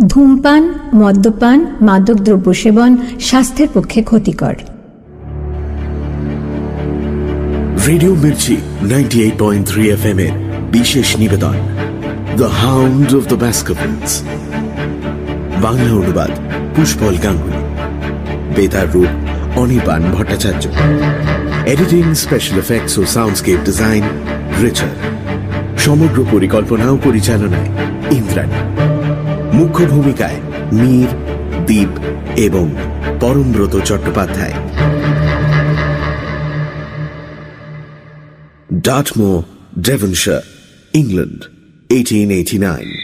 ধূমপান, মদ্যপান মাদক দ্রব্য সেবন স্বাস্থ্যের পক্ষে ক্ষতিকর। রেডিও মির্চি বিশেষ নিবেদন। The hound of the Baskervilles Bangla অনুবাদ, পুষ্পল গাঙ্গুলি। বেতার রূপ, Anirban Bhattacharya. Editing special effects ও সাউন্ডস্কেপ ডিজাইন রিচার্ড সমগ্র পরিকল্পনা ও পরিচালনায় ইন্দ্রাণী। মুখ্য ভূমিকায় মীর দীপ এবং Parambrata Chattopadhyay ডাটমো Devonshire England eighteen eighty 1889.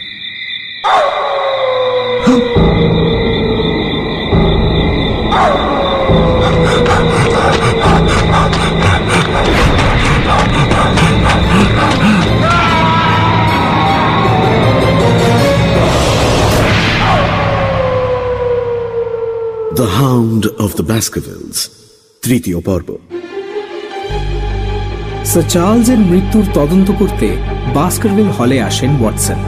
The Hound of the Baskervilles, তৃতীয় পর্ব। স্যার চার্লসের মৃত্যুর তদন্ত করতে বাস্কারভিল হলে আসেন ওয়াটসন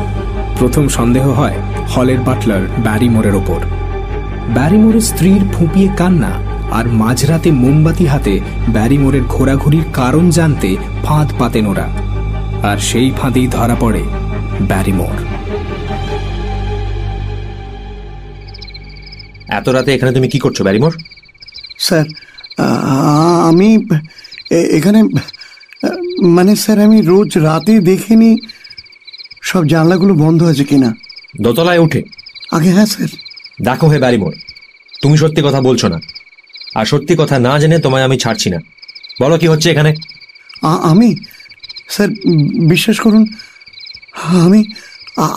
প্রথম সন্দেহ হয় হলের বাটলার ব্যারিমোরের ওপর। ব্যারিমোরের স্ত্রীর ফুঁপিয়ে কান্না আর মাঝরাতে মোমবাতি হাতে ব্যারিমোরের ঘোরাঘুরির কারণ জানতে ফাঁদ পাতেন ওরা। আর সেই ফাঁদেই ধরা পড়ে ব্যারিমোর এত রাতে এখানে তুমি কি করছ ব্যারিমোর? স্যার আমি এখানে মানে স্যার আমি রোজ রাতে দেখিনি সব জানলাগুলো বন্ধ আছে কিনা। দোতলায় উঠে। আগে হ্যাঁ স্যার। দেখো হে ব্যারিমোর তুমি সত্যি কথা বলছো না। আর সত্যি কথা না জেনে তোমায় আমি ছাড়ছি না। বলো কি হচ্ছে এখানে? আমি স্যার বিশ্বাস করুন আমি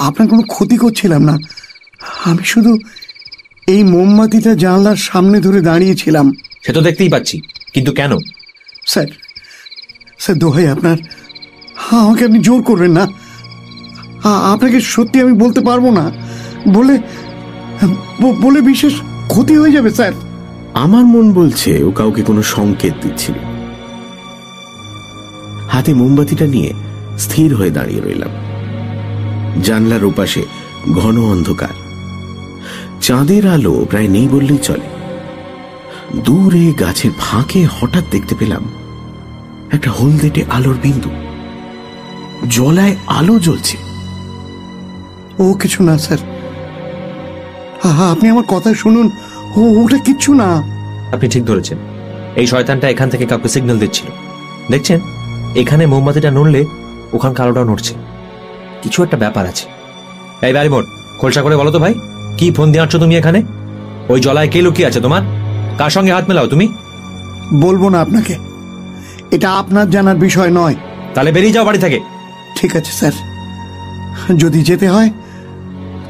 আপনার কোনো ক্ষতি করছিলাম না। আমি শুধু এই মোমবাতিটা জানলার সামনে ধরে দাঁড়িয়েছিলাম। সে তো দেখতেই পাচ্ছি। কিন্তু কেন? স্যার স্যার দোহাই আপনার। হ্যাঁ আমাকে আপনি জোর করবেন না। আপনাকে সত্যি আমি বলতে পারব না। বলে বলে বিশেষ ক্ষতি হয়ে যাবে স্যার। আমার মন বলছে ও কাউকে কোনো সংকেত দিচ্ছিল হাতে মোমবাতিটা নিয়ে স্থির হয়ে দাঁড়িয়ে রইলাম। জানলার ওপাশে ঘন অন্ধকার। চাঁদের আলো প্রায় নেই বললেই চলে। দূরে গাছের ফাঁকে হঠাৎ দেখতে পেলাম একটা হলদেটে আলোর বিন্দু। জলায় আলো জ্বলছে। ও কিছু না স্যার। আপনি আমার কথা শুনুন। ও ওটা কিচ্ছু না। আপনি ঠিক ধরেছেন। এই শয়তানটা এখান থেকে কাউকে সিগন্যাল দিচ্ছিল। দেখছেন? এখানে মোমবাতিটা নড়লে ওখানকার আলোটাও নড়ছে। কিছু একটা ব্যাপার আছে। এই ব্যারিমোর খোলসা করে বলো তো ভাই। কি ফোন দিয়ে আছো তুমি এখানে? ওই জলায় কে লুকিয়ে আছে তোমার? কার সঙ্গে হাত মেলাও তুমি? বলব না আপনাকে। এটা আপনার জানার বিষয় নয়। তাহলে বেরিয়ে যাও বাড়ি থেকে। ঠিক আছে স্যার। যদি যেতে হয়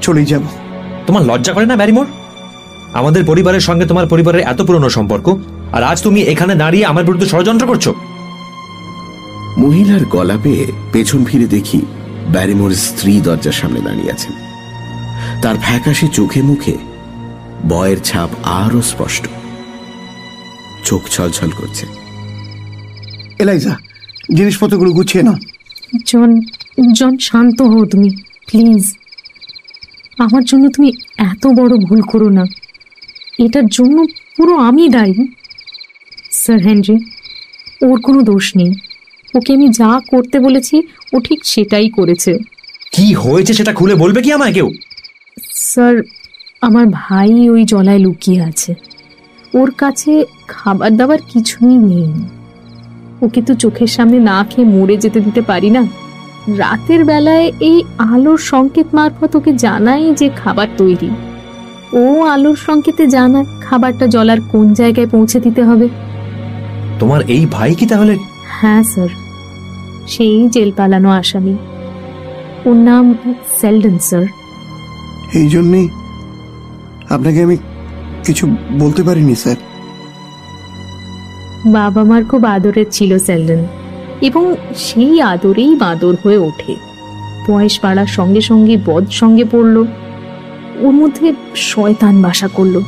চলেই যাব। তোমার লজ্জা করে না ব্যারিমোর আমাদের পরিবারের সঙ্গে তোমার পরিবারের এত পুরনো সম্পর্ক আর আজ তুমি এখানে দাঁড়িয়ে আমার বিরুদ্ধে ষড়যন্ত্র করছ? মহিলার গলা পেয়ে পেছন ফিরে দেখি ব্যারিমোর স্ত্রী দরজার সামনে দাঁড়িয়ে আছেন। তার ফ্যাকাশে চোখে মুখে বয়ের ছাপ আরও স্পষ্ট। চোখ ছলছল করছে। এলাইজা জিনিসপত্রগুলো গুছিয়ে নাও। জন জন শান্ত হও তুমি প্লিজ। আমার জন্য তুমি এত বড় ভুল করো না। এটার জন্য পুরো আমি দায়ী। স্যার হেনরি ওর কোনো দোষ নেই। ওকে আমি যা করতে বলেছি ও ঠিক সেটাই করেছে। কি হয়েছে সেটা খুলে বলবে কি আমায় কেউ? স্যার আমার ভাই ওই জলায় লুকিয়ে আছে। ওর কাছে খাবার দাবার কিছুই নেই। ওকে তো চোখের সামনে না খেয়ে মরে যেতে দিতে পারি না। রাতের বেলায় এই আলোর সংকেত মারফত ওকে জানাই যে খাবার তৈরি। ও আলোর সংকেতে জানায় খাবারটা জলার কোন জায়গায় পৌঁছে দিতে হবে। তোমার এই ভাই কি তাহলে? হ্যাঁ স্যার। সেই জেল পালানো আসামি। ওর নাম সেলডন স্যার। এই জন্যেই আপনাকে আমি কিছু বলতে পারিনি, স্যার। বাবা মার খুব আদরের ছিল সেলডন এবং সেই আদরেই বাঁদর হয়ে ওঠে। বয়স বাড়ার সঙ্গে সঙ্গে বদ সঙ্গে পড়ল, ওর মধ্যে শয়তান বাসা করল।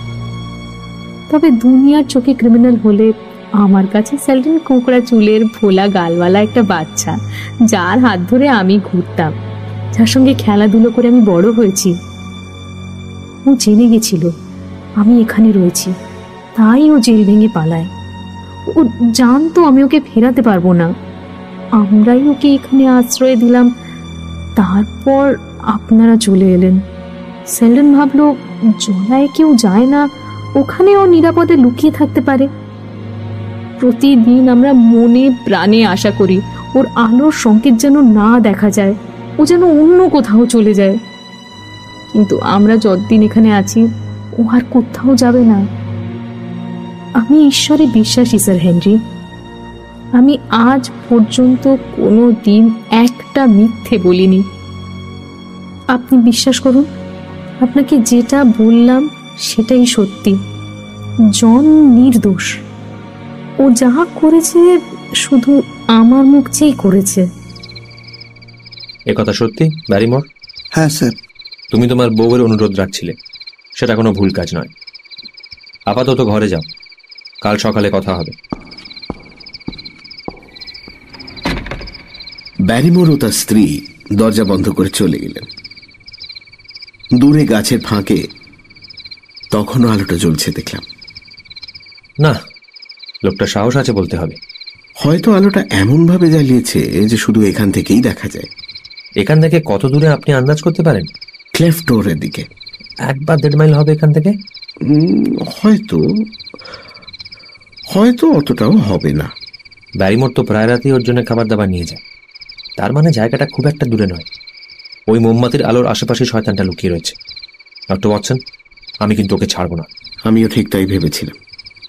তবে দুনিয়ার চোখে ক্রিমিনাল হলে আমার কাছে সেলডন কোঁকড়া চুলের ভোলা গালওয়ালা একটা বাচ্চা, যার হাত ধরে আমি ঘুরতাম। যার সঙ্গে খেলাধুলো করে আমি বড় হয়েছি। ও জেনে গেছিল, আমি এখানে রয়েছি। তাই ও জেল ভেঙে পালায়। ও জানতো আমি ওকে ফেরাতে পারব না। আমরাই ওকে এখানে আশ্রয় দিলাম। তারপর আপনারা চলে এলেন। সেলডন ভাবলো জলায় কেউ যায় না ওখানে ও নিরাপদে লুকিয়ে থাকতে পারে। প্রতিদিন আমরা মনে প্রাণে আশা করি, ওর আলোর সংকেত যেন না দেখা যায়, ও যেন অন্য কোথাও চলে যায়। কিন্তু আমরা যতদিন এখানে আছি ও আর কোথাও যাবে না। আমি ঈশ্বরে বিশ্বাসী স্যার হেনরি। আমি আজ পর্যন্ত কোনো দিন একটা মিথ্যে বলিনি। আপনি বিশ্বাস করুন আপনাকে যেটা বললাম সেটাই সত্যি। জন নির্দোষ। ও যা করেছে শুধু আমার মুখ চেয়েই করেছে। এ কথা সত্যি ব্যারিমোর? হ্যাঁ স্যার। তুমি তোমার বউয়ের অনুরোধ রাখছিলে। সেটা কোনো ভুল কাজ নয়। আপাতত ঘরে যাও। কাল সকালে কথা হবে। ব্যারিমোর ও তার স্ত্রী দরজা বন্ধ করে চলে গেলেন। দূরে গাছের ফাঁকে তখনও আলোটা জ্বলছে দেখলাম। না লোকটা সাহস আছে বলতে হবে। হয়তো আলোটা এমনভাবে জ্বালিয়েছে যে শুধু এখান থেকেই দেখা যায়। এখান থেকে কত দূরে আপনি আন্দাজ করতে পারেন? ক্লেফটোরের দিকে এক বা দেড় মাইল হবে এখান থেকে? হয়তো। হয়তো অতটাও হবে না। ব্যারিমোর তো প্রায় রাতেই ওর জন্য খাবার দাবার নিয়ে যায়। তার মানে জায়গাটা খুব একটা দূরে নয়। ওই মোমবাতির আলোর আশেপাশে শয়তানটা লুকিয়ে রয়েছে। ডক্টর ওয়াটসন আমি কিন্তু ওকে ছাড়বো না। আমিও ঠিক তাই ভেবেছিলাম।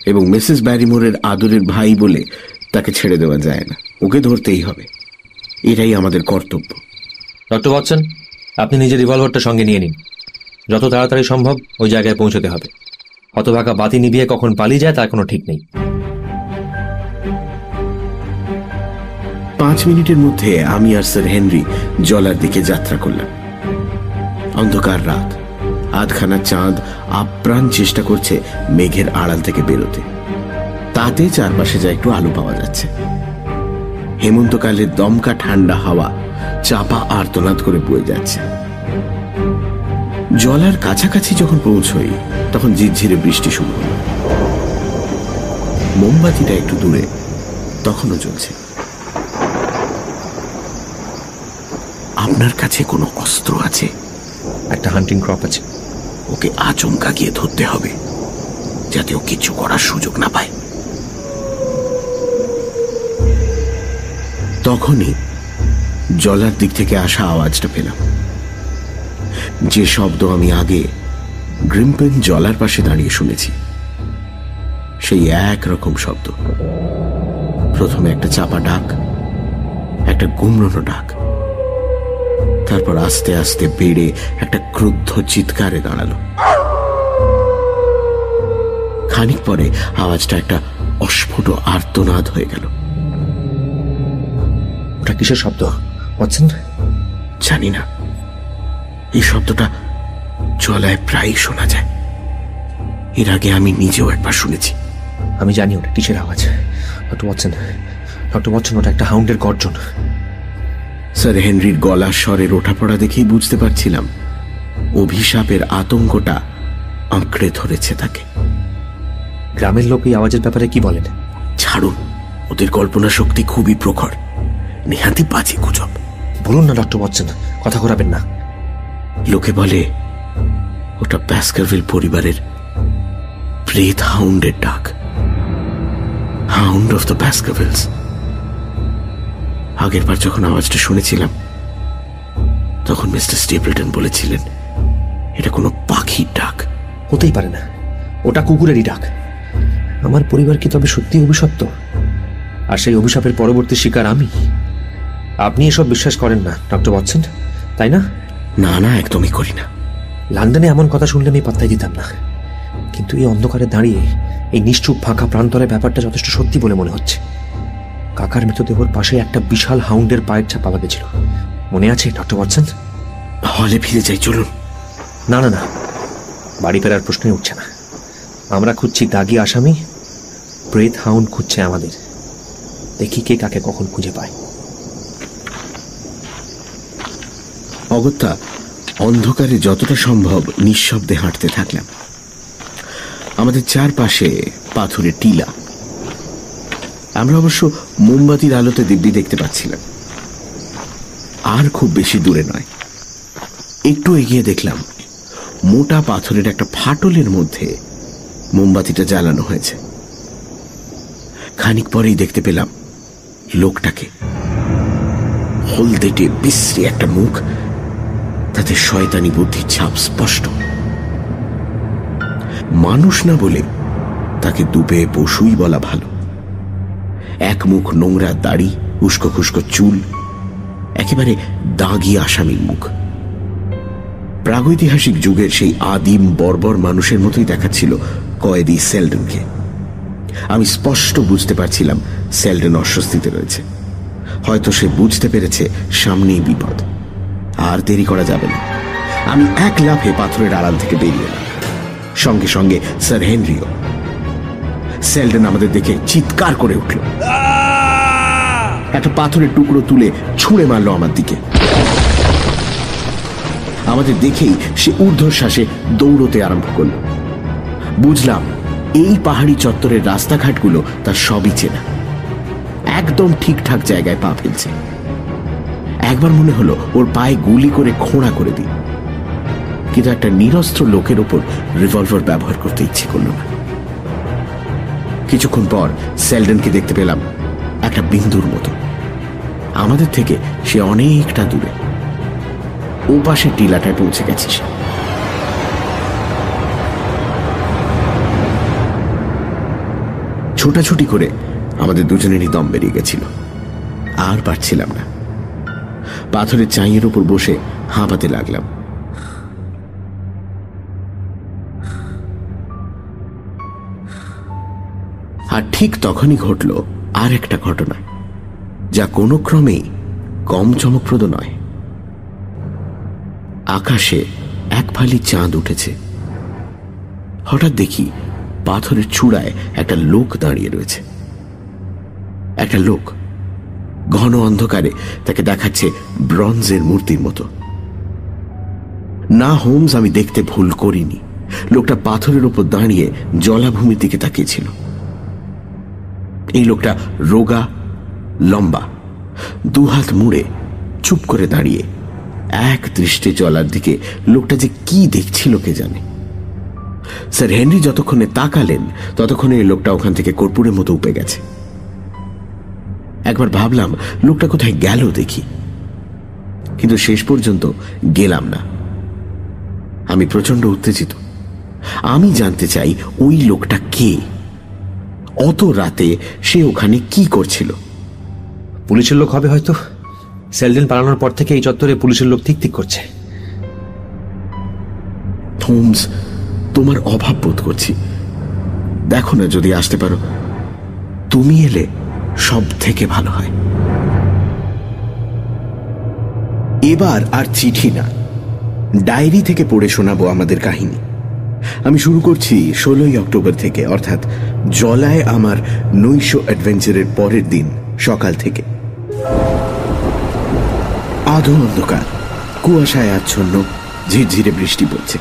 এবং মিসেস ব্যারিমোরের আদরের ভাই বলে তাকে ছেড়ে দেওয়া যায় না। ওকে ধরতেই হবে। এটাই আমাদের কর্তব্য। ডক্টর ওয়াটসন আপনি নিজের রিভলভারটা সঙ্গে নিয়ে নিন। যত তাড়াতাড়ি সম্ভব ওই জায়গায় পৌঁছতে হবে। হতভাগা বাতি নিভিয়ে কখন পালিয়ে যায় তার কোনো ঠিক নেই। পাঁচ মিনিটের মধ্যে আমি আর স্যার হেনরি জলার দিকে যাত্রা করলাম। অন্ধকার রাত। আধখানা চাঁদ আপ্রাণ চেষ্টা করছে মেঘের আড়াল থেকে বেরোতে। তাতে চারপাশে যা একটু আলো পাওয়া যাচ্ছে। হেমন্তকালের দমকা ঠান্ডা হাওয়া চাপা আর্তনাদ করে বয়ে যাচ্ছে। জলার কাছাকাছি যখন পৌঁছই তখন ঝিরঝিরে বৃষ্টি শুরু হলো। মোমবাতিটা একটু দূরে তখনও চলছে আপনার কাছে কোনো অস্ত্র আছে? একটা হান্টিং ক্রপ আছে। ওকে আচমকা গিয়ে ধরতে হবে যাতে ও কিছু করার সুযোগ না পায়। তখনই জলার দিক থেকে আসা আওয়াজটা পেলাম। যে শব্দ আমি আগে গ্রিম্পেন জলার পাশে দাঁড়িয়ে শুনেছি, সেই এক রকম শব্দ। প্রথমে একটা চাপা ডাক, একটা গুমরানো ডাক, তারপর আস্তে আস্তে বেড়ে একটা ক্রুদ্ধ চিৎকারে দাঁড়াল। খানিক পরে আওয়াজটা একটা অস্ফুট আর্তনাদ হয়ে গেল। ওটা কিসের শব্দ? ওয়াটসন জানি না এই শব্দটা জলায় প্রায়ই শোনা যায়। এর আগে আমি নিজেও একবার শুনেছি। আমি জানি ওটা কিসের আওয়াজ। ডক্টর ওয়াটসন ডক্টর ওয়াটসন ওটা একটা হাউন্ডের গর্জন। স্যার হেনরির গলার স্বরের ওঠাপড়া দেখেই বুঝতে পারছিলাম। অভিশাপের আতঙ্কটা আঁকড়ে ধরেছে তাকে। গ্রামের লোক এই আওয়াজের ব্যাপারে কি বলেন? ছাড়ুন। ওদের কল্পনা শক্তি খুবই প্রখর। নেহাতি বাজে গুজব। বলুন না ডক্টর ওয়াটসন কথা ঘোরাবেন না। লোকে বলে ওটা ব্যাসকারভিল পরিবারের প্রেত হাউন্ডের ডাক। Hound of the Baskervilles. আগের বার যখন আওয়াজটা শুনেছিলাম তখন মিস্টার স্টেপলটন বলেছিলেন এটা কোনো পাখির ডাক। হতেই পারে না। ওটা কুকুরেরই ডাক। আমার পরিবার কি তবে সত্যি অভিশপ্ত? আর সেই অভিশাপের পরবর্তী শিকার আমি? আপনি এসব বিশ্বাস করেন না ডক্টর ওয়াটসন তাই না? না না একদমই করি না। লন্ডনে এমন কথা শুনলে আমি পাত্তাই দিতাম না। কিন্তু এই অন্ধকারে দাঁড়িয়ে এই নিশ্চুপ ফাঁকা প্রান্তরে ব্যাপারটা যথেষ্ট সত্যি বলে মনে হচ্ছে। কাকার মৃতদেহর পাশে একটা বিশাল হাউন্ডের পায়ের ছাপ পাওয়া গেছিল। মনে আছে ডক্টর ওয়াটসন? হলে ফিরে যাই চলুন। না না না বাড়ি ফেরার প্রশ্নই উঠছে না। আমরা খুঁজছি দাগি আসামি প্রেত হাউন্ড খুঁজছে আমাদের। দেখি কে কাকে কখন খুঁজে পায়। অগত্যা অন্ধকারে যতটা সম্ভব নিঃশব্দে হাঁটতে থাকলাম। আমাদের চারপাশে পাথুরে টিলা। আমরা অবশ্য মোমবাতির আলোতে দিব্যি দেখতে পাচ্ছিলাম। আর খুব বেশি দূরে নয়। একটু এগিয়ে দেখলাম, মোটা পাথরের একটা ফাটলের মধ্যে মোমবাতিটা জ্বালানো হয়েছে। খানিক পরেই দেখতে পেলাম, লোকটাকে। হলদেটে বিশ্রী একটা মুখ তাতে শয়তানি বুদ্ধির ছাপ স্পষ্ট। মানুষ না বলে তাকে দুপে পশুই বলা ভালো। এক মুখ নোংরা দাড়ি, উস্কো খুস্কো চুল, একেবারে দাগি আসামির মুখ। প্রাগৈতিহাসিক যুগের সেই আদিম বর্বর মানুষের মতোই দেখাচ্ছিল কয়েদি সেলডনকে। আমি স্পষ্ট বুঝতে পারছিলাম সেলডন অস্বস্তিতে রয়েছে। হয়তো সে বুঝতে পেরেছে সামনেই বিপদ। আর দেরি করা যাবে না। আমি এক লাফে পাথরের আড়াল থেকে বেরিয়ে এলাম। সঙ্গে সঙ্গে স্যার হেনরিও। সেলডন আমাদের দেখে চিৎকার করে উঠল। একটা পাথরের টুকরো তুলে ছুঁড়ে মারলো আমার দিকে। আমাদের দেখেই সে ঊর্ধ্বশ্বাসে দৌড়তে আরম্ভ করল। বুঝলাম, এই পাহাড়ি চত্বরের রাস্তাঘাটগুলো তার সবই চেনা। একদম ঠিকঠাক জায়গায় পা ফেলছে। একবার মনে হলো ওর পায়ে গুলি করে খোঁড়া করে দিই। কিন্তু একটা নিরস্ত্র লোকের ওপর রিভলভার ব্যবহার করতে ইচ্ছে করল না। কিছুক্ষণ পর সেলডনকে দেখতে পেলাম একটা বিন্দুর মতো। আমাদের থেকে সে অনেকটা দূরে। ও পাশে টিলাটায় পৌঁছে গেছে সে। ছোটাছুটি করে আমাদের দুজনেরই দম বেরিয়ে গেছিল। আর পারছিলাম না। পাথরের চাইয়ের উপর বসে হাঁপাতে লাগলাম। আর ঠিক তখনই ঘটল আর একটা ঘটনা, যা কোনো ক্রমেই কম চমকপ্রদ নয়। আকাশে এক ফালি চাঁদ উঠেছে। হঠাৎ দেখি পাথরের চূড়ায় একটা লোক দাঁড়িয়ে রয়েছে। একটা লোক ঘন অন্ধকারে তাকে দেখাচ্ছে ব্রঞ্জের মূর্তির মতো। না, হোমস, আমি দেখতে ভুল করিনি। লোকটা পাথরের উপর দাঁড়িয়ে জলাভূমির দিকে তাকিয়েছিল। এই লোকটা রোগা, লম্বা, দুহাত মুড়ে চুপ করে দাঁড়িয়ে এক দৃষ্টে জলার দিকে লোকটা যে কি দেখছিল কে জানে। স্যার হেনরি যতক্ষণে তাকালেন, ততক্ষণে এই লোকটা ওখান থেকে কর্পূরের মতো উপে গেছে। একবার ভাবলাম লোকটা কোথায় গেল দেখি। কিন্তু শেষ পর্যন্ত গেলাম না। আমি প্রচণ্ড উত্তেজিত। আমি জানতে চাই ওই লোকটা কে? অত রাতে সে ওখানে কি করছিল? পুলিশের লোক হবে হয়তো। সেলডেন পালানোর পর থেকে এই চত্বরে পুলিশের লোক ঠিক ঠিক করছে। হোমস তোমার অভাব বোধ করছি। দেখো না যদি আসতে পারো। তুমি এলে সব থেকে ভালো হয়। এবার আর চিঠি না। ডায়েরি থেকে পড়ে শোনাবো আমাদের কাহিনী। আমি শুরু করছি ষোলোই অক্টোবর থেকে, অর্থাৎ জলায় আমার নৈশ অ্যাডভেঞ্চারের পরের দিন, সকাল থেকে। আধো অন্ধকার, কুয়াশায় আচ্ছন্ন, ঝিরঝিরে বৃষ্টি পড়ছে।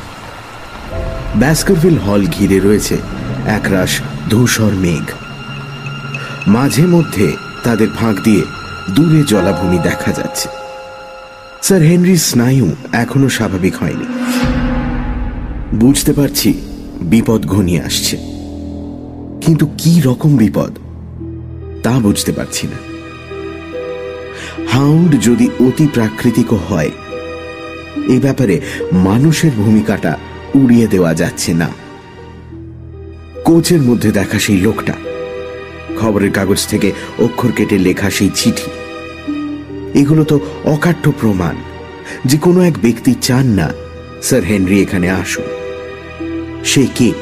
ব্যাস্কারভিল হল ঘিরে রয়েছে, একরাশ ধূসর মেঘ। মাঝে মধ্যে তাদের ফাঁক দিয়ে দূরে জলাভূমি দেখা যাচ্ছে। স্যার হেনরির স্নায়ু এখনও স্বাভাবিক হয়নি। বুঝতে পারছি বিপদ ঘনিয়ে আসছে। কিন্তু কি রকম বিপদ, তা বুঝতে পারছি না। হাউন্ড যদি অতি প্রাকৃতিক হয়, এ ব্যাপারে মানুষের ভূমিকাটা উড়িয়ে দেওয়া যাচ্ছে না। কোচের মধ্যে দেখা সেই লোকটা। খবরের কাগজ থেকে অক্ষর কেটে লেখা সেই চিঠি। এগুলো তো অকাঠ্য প্রমাণ। যে কোনো এক ব্যক্তি চান না, স্যার হেনরি এখানে আসুন। সে কে?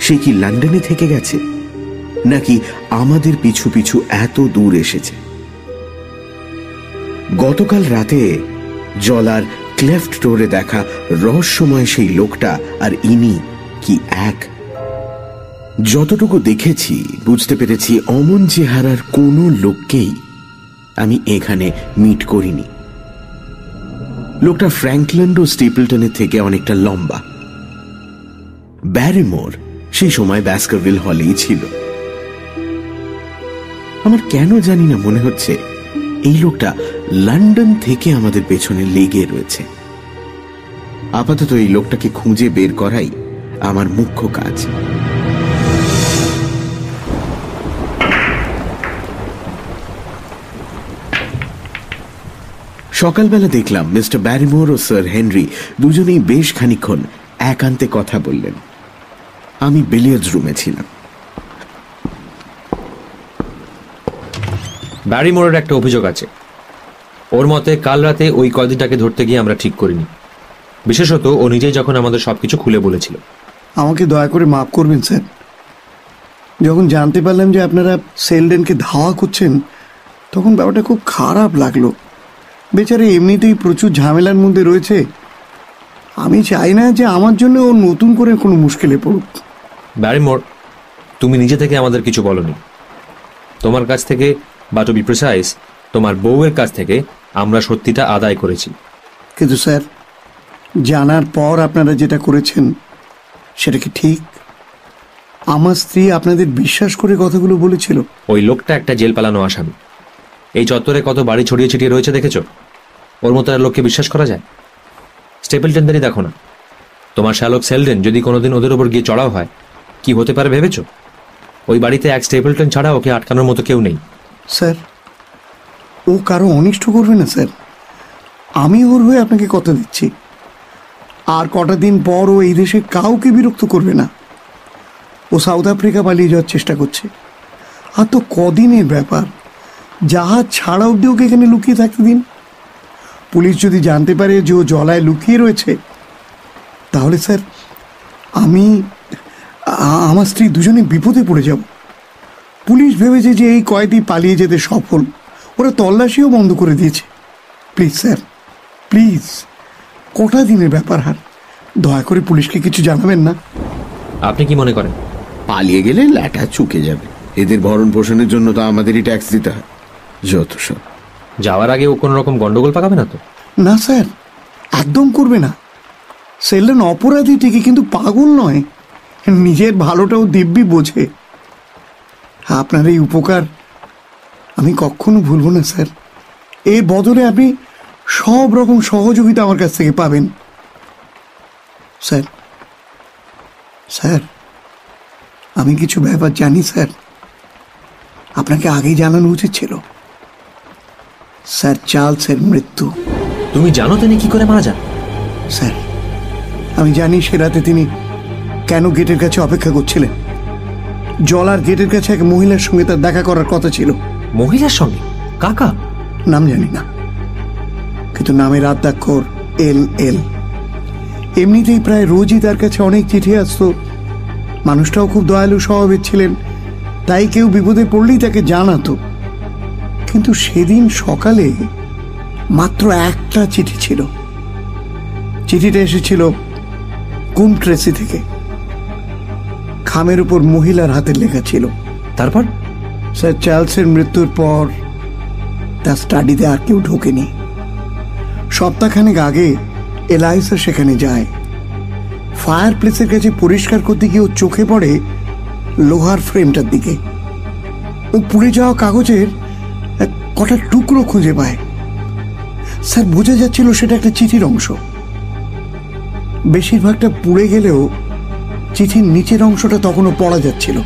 সে কি লন্ডনে থেকে গেছে? নাকি আমাদের পিছু পিছু এত দূর এসেছে? গতকাল রাতে জলার ক্লেফট টোরে দেখা রহস্যময় সেই লোকটা আর ইনি কি এক? যতটুকু দেখেছি, বুঝতে পেরেছি অমন চেহারার কোনো লোককেই আমি এখানে মিট করিনি। লোকটা ফ্র্যাঙ্কল্যান্ড ও স্টিপলটনের থেকে অনেকটা লম্বা। ব্যারিমোর সেই সময় ব্যাস্কারভিল হলেই ছিল। আমার কেন জানি না মনে হচ্ছে, এই লোকটা লন্ডন থেকে আমাদের পেছনে লেগে রয়েছে। আপাতত এই লোকটাকে খুঁজে বের করাই আমার মুখ্য কাজ। সকালবেলা দেখলাম মিস্টার ব্যারিমোর ও স্যার হেনরি দুজনেই বেশ খানিক্ষণ একান্তে কথা বললেন। আমি বিলিয়ার্ডস রুমে ছিলাম। ব্যারিমোরের একটা অভিযোগ আছে। ওর মতে কাল রাতে ওই কয়েদিটাকে ধরতে গিয়ে আমরা ঠিক করিনি। বিশেষত ও নিজেই যখন আমাদের সবকিছু খুলে বলেছিল। আমাকে দয়া করে মাফ করবেন স্যার। যখন জানতে পারলাম যে আপনারা সেলডেনকে ধাওয়া করছেন তখন ব্যাপারটা খুব খারাপ লাগল। বেচারে এমনিতেই প্রচুর ঝামেলার মধ্যে রয়েছে। আমি চাই না যে আমার জন্য ও নতুন করে কোনো মুশকিলে পড়ুক। ব্যারিমোর তুমি নিজে থেকে আমাদের কিছু বলনি। তোমার কাছ থেকে বা টু বি প্রিসাইজ তোমার বউয়ের কাছ থেকে আমরা সত্যিটা আদায় করেছি। কিন্তু স্যার জানার পর আপনারা যেটা করেছেন সেটা কি ঠিক? আমার স্ত্রী আপনাদের বিশ্বাস করে কথাগুলো বলেছিল। ওই লোকটা একটা জেল পালানো আসামি। এই চত্বরে কত বাড়ি ছড়িয়ে ছিটিয়ে রয়েছে দেখেছ? ওর মতো আর লোককে বিশ্বাস করা যায়? স্টেপলটেনদেরই দেখো না। তোমার শ্যালক সেলডেন যদি কোনোদিন ওদের ওপর গিয়ে চড়াও হয়, কি হতে পারে ভেবেছ? ওই বাড়িতে এক স্টেপলটন ছাড়া ওকে আটকানোর মতো কেউ নেই। স্যার, ও কারও অনিষ্ট করবে না, স্যার। আমি ওর হয়ে আপনাকে কথা দিচ্ছি। আর কটা দিন পর ও এই দেশে কাউকে বিরক্ত করবে না। ও সাউথ আফ্রিকা পালিয়ে যাওয়ার চেষ্টা করছে। আর তো কদিনের ব্যাপার। জাহাজ ছাড়া অব্দি ওকে এখানে লুকিয়ে থাকতে দিন। পুলিশ যদি জানতে পারে যে ও জলায় লুকিয়ে রয়েছে তাহলে স্যার আমি আমার স্ত্রী দুজনে বিপদে পড়ে যাব। পুলিশ ভেবেছে যে এই কয়েদি পালিয়ে যেতে সফল। ওরা তল্লাশিও বন্ধ করে দিয়েছে। প্লিজ স্যার প্লিজ কটা দিনের ব্যাপার হার? দয়া করে পুলিশকে কিছু জানাবেন না। আপনি কি মনে করেন? পালিয়ে গেলে ল্যাটা চুকে যাবে। এদের ভরণ পোষণের জন্য তো আমাদেরই ট্যাক্স দিতে হয়। যত সব। যাওয়ার আগে ও কোনো রকম গন্ডগোল পাকাবে না তো? না, স্যার। একদম করবে না। সেলেন অপরাধী ঠিকই, কিন্তু পাগল নয়। নিজের ভালোটাও দিব্যি বোঝে। আপনার এই উপকার আমি কখনো ভুলব না, স্যার। এর বদলে আপনি সব রকম সহযোগিতা আমার কাছ থেকে পাবেন। স্যার স্যার, আমি কিছু ব্যাপার জানি, স্যার। আপনাকে আগেই জানানো উচিত ছিল। স্যার চার্লসের মৃত্যু। তুমি জানো তিনি কি করে মারা যান? স্যার আমি জানি সে রাতে তিনি কেন গেটের কাছে অপেক্ষা করছিলেন। জলার গেটের কাছে এক মহিলার সঙ্গে তার দেখা করার কথা ছিল। মহিলার সঙ্গে? কাকা? নাম জানি না। কিন্তু নামের আদ্যাক্ষর এল এল। এমনিতেই প্রায় রোজই তার কাছে অনেক চিঠি আসতো। মানুষটাও খুব দয়ালু স্বভাবের ছিলেন। তাই কেউ বিপদে পড়লেই তাকে জানাতো। কিন্তু সেদিন সকালে মাত্র একটা চিঠি ছিল। চিঠিটা এসেছিল কুম ট্রেসি থেকে। খামের উপর মহিলার হাতের লেখা ছিল। তারপর? স্যার চার্লসের মৃত্যুর পর তার স্টাডিতে আর কেউ ঢোকেনি। সপ্তাহখানেক আগে এলাইসা সেখানে যায়। ফায়ার প্লেসের কাছে পরিষ্কার করতে গিয়ে ও চোখে পড়ে লোহার ফ্রেমটার দিকে। ও পুড়ে যাওয়া কাগজের কটা টুকরো খুঁজে পায়। স্যার বোঝা যাচ্ছিল সেটা একটা চিঠির অংশ। বেশিরভাগটা পুড়ে গেলেও চিঠির নিচের অংশটা তখনও পড়া যাচ্ছিল।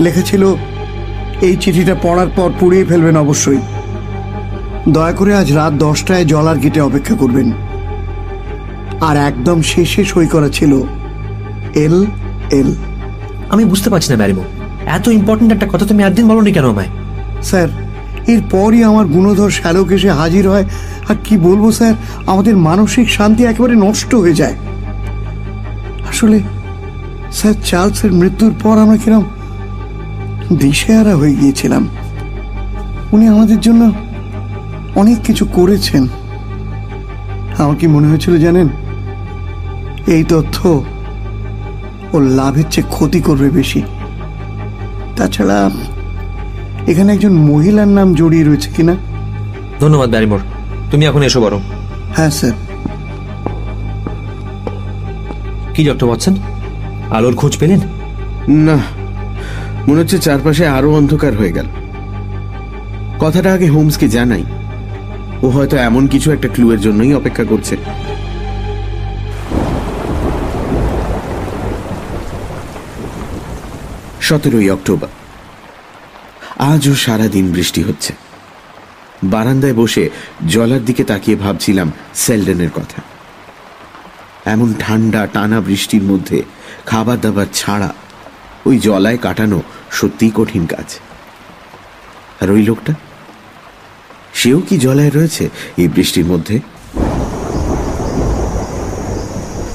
লেখা ছিল এই চিঠিটা পড়ার পর পুড়িয়ে ফেলবেন অবশ্যই। দয়া করে আজ রাত দশটায় জলার গেটে অপেক্ষা করবেন। আর একদম শেষে সই করা ছিল এল এল। আমি বুঝতে পারছি না ব্যারিমো এত ইম্পর্টেন্ট একটা কথা তুমি একদিন বলনি কেন আমায়? স্যার এরপরই আমার গুণধর শ্যালক এসে হাজির হয়। আর কি বলব, স্যার? আমাদের মানসিক শান্তি একেবারে নষ্ট হয়ে যায়। আসলে, স্যার, চার্লসের মৃত্যুর পর আমরা কিরম দিশেহারা হয়ে গিয়েছিলাম। উনি আমাদের জন্য অনেক কিছু করেছেন। আমার কি মনে হয়েছিল জানেন? এই তথ্য ও লাভের চেয়ে ক্ষতি করবে বেশি। তাছাড়া এখানে একজন মহিলার নাম জড়িয়ে রয়েছে কিনা? ধন্যবাদ ব্যারিমোর তুমি এখন এসো বড় হ্যাঁ স্যার। কি ডক্টর ওয়াটসন? আলোর খোঁজ পেলেন? না মনে হচ্ছে চারপাশে আরও অন্ধকার হয়ে গেল। কথাটা আগে হোমসকে জানাই। ও হয়তো এমন কিছু একটা ক্লুয়ের জন্যই অপেক্ষা করছে। সতেরোই অক্টোবর। আজও সারাদিন বৃষ্টি হচ্ছে। বারান্দায় বসে জলার দিকে তাকিয়ে ভাবছিলাম সেলডেনের কথা। এমন ঠান্ডা, টানা বৃষ্টির মধ্যে খাবার দাবার ছাড়া ওই জলায় কাটানো সত্যিই কঠিন কাজ। আর ওই লোকটা? সেও কি জলায় রয়েছে এই বৃষ্টির মধ্যে?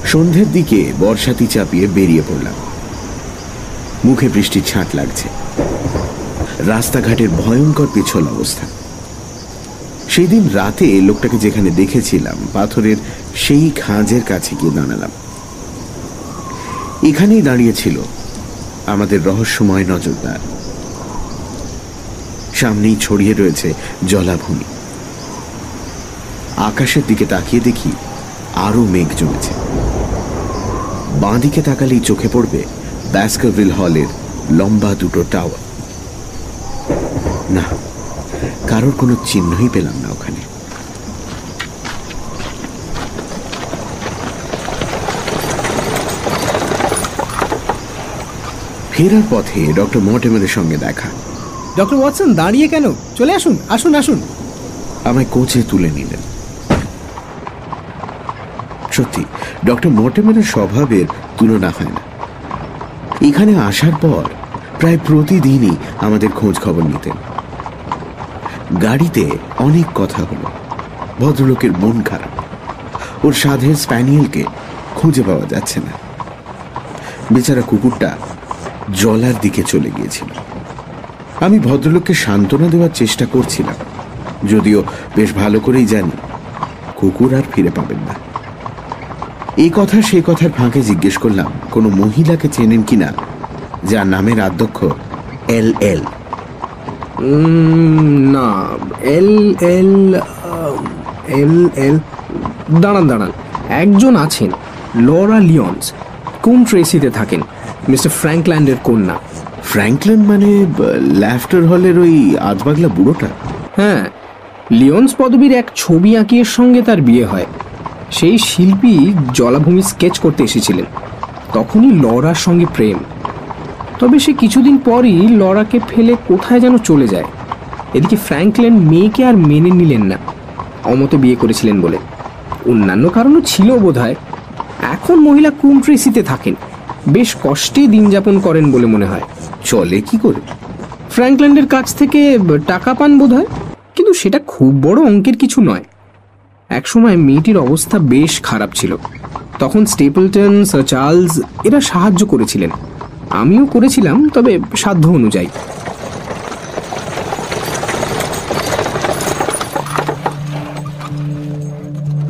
সন্ধ্যের দিকে বর্ষাতি চাপিয়ে বেরিয়ে পড়লাম। মুখে বৃষ্টির ছাঁট লাগছে। রাস্তাঘাটের ভয়ঙ্কর পিছল অবস্থা। সেই দিন রাতে লোকটাকে যেখানে দেখেছিলাম, পাথরের সেই খাঁজের কাছে গিয়ে দাঁড়ালাম। এখানেই দাঁড়িয়েছিল আমাদের রহস্যময় নজরদার। সামনেই ছড়িয়ে রয়েছে জলাভূমি। আকাশের দিকে তাকিয়ে দেখি আরও মেঘ জমেছে। বাঁদিকে তাকালেই চোখে পড়বে ব্যাস্কারভিল হলের লম্বা দুটো টাওয়ার। না কারোর কোনো চিহ্নই পেলাম না ওখানে। ফেরার পথে ডক্টর মর্টেমারের সঙ্গে দেখা। ডক্টর ওয়াটসন দাঁড়িয়ে কেন? চলে আসুন আসুন আসুন। আমায় কোচে তুলে নিলেন। সত্যি ডক্টর মর্টেমারের স্বভাবের তুলনা হয় না। এখানে আসার পর প্রায় প্রতিদিনই আমাদের খোঁজ খবর নিতেন। গাড়িতে অনেক কথা হলো। ভদ্রলোকের মন খারাপ। ওর সাধের স্প্যানিয়েলকে খুঁজে পাওয়া যাচ্ছে না। বেচারা কুকুরটা জলার দিকে চলে গিয়েছিল। আমি ভদ্রলোককে সান্ত্বনা দেওয়ার চেষ্টা করছিলাম, যদিও বেশ ভালো করেই জানি কুকুর আর ফিরে পাবেন না। এই কথা সেই কথার ফাঁকে জিজ্ঞেস করলাম, কোনো মহিলাকে চেনেন কিনা, যার নামের আধ্যক্ষ এল এল। না এল এল এল এল দাঁড়ান দাঁড়ান। একজন আছেন লরা লিওন্স কোন ট্রেসিতে থাকেন? মিস্টার ফ্র্যাঙ্কল্যান্ডের কন্যা। ফ্র্যাঙ্কলিন মানে ল্যাফটার হলের ওই আজবাগলা বুড়োটা? হ্যাঁ লিওন্স পদবীর এক ছবি আঁকিয়ের সঙ্গে তার বিয়ে হয়। সেই শিল্পী জলাভূমি স্কেচ করতে এসেছিলেন। তখনই লরার সঙ্গে প্রেম। তবে সে কিছুদিন পরই লরাকে ফেলে কোথায় যেন চলে যায়। এদিকে ফ্র্যাঙ্কল্যান্ড মেয়েকে আর মেনে নিলেন না। অমতে বিয়ে করেছিলেন বলে। অন্যান্য কারণও ছিল বোধহয়। এখন মহিলা কুমট্রেসিতে থাকেন। বেশ কষ্টে দিন যাপন করেন বলে মনে হয়। চলে কি করে? ফ্র্যাঙ্কল্যান্ডের কাছ থেকে টাকা পান বোধ কিন্তু সেটা খুব বড় অঙ্কের কিছু নয়। একসময় মেয়েটির অবস্থা বেশ খারাপ ছিল। তখন স্টেপলটন, স্যার চার্লস, এরা সাহায্য করেছিলেন। আমিও করেছিলাম, তবে সাধ্য অনুযায়ী।